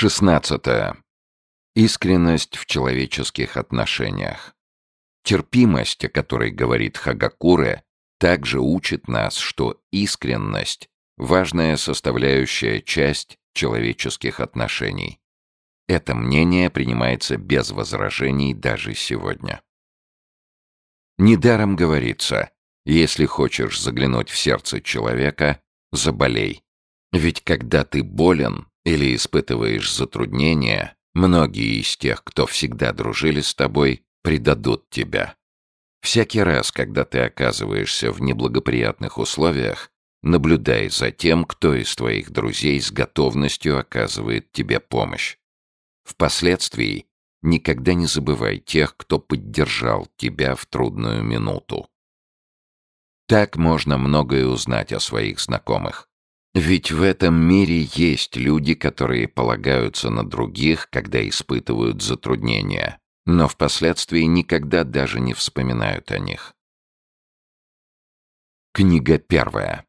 16. Искренность в человеческих отношениях. Терпимость, о которой говорит Хагакуре, также учит нас, что искренность – важная составляющая часть человеческих отношений. Это мнение принимается без возражений даже сегодня. Недаром говорится, если хочешь заглянуть в сердце человека, заболей. Ведь когда ты болен или испытываешь затруднения, многие из тех, кто всегда дружили с тобой, предадут тебя. Всякий раз, когда ты оказываешься в неблагоприятных условиях, наблюдай за тем, кто из твоих друзей с готовностью оказывает тебе помощь. Впоследствии никогда не забывай тех, кто поддержал тебя в трудную минуту. Так можно многое узнать о своих знакомых. Ведь в этом мире есть люди, которые полагаются на других, когда испытывают затруднения, но впоследствии никогда даже не вспоминают о них. Книга первая.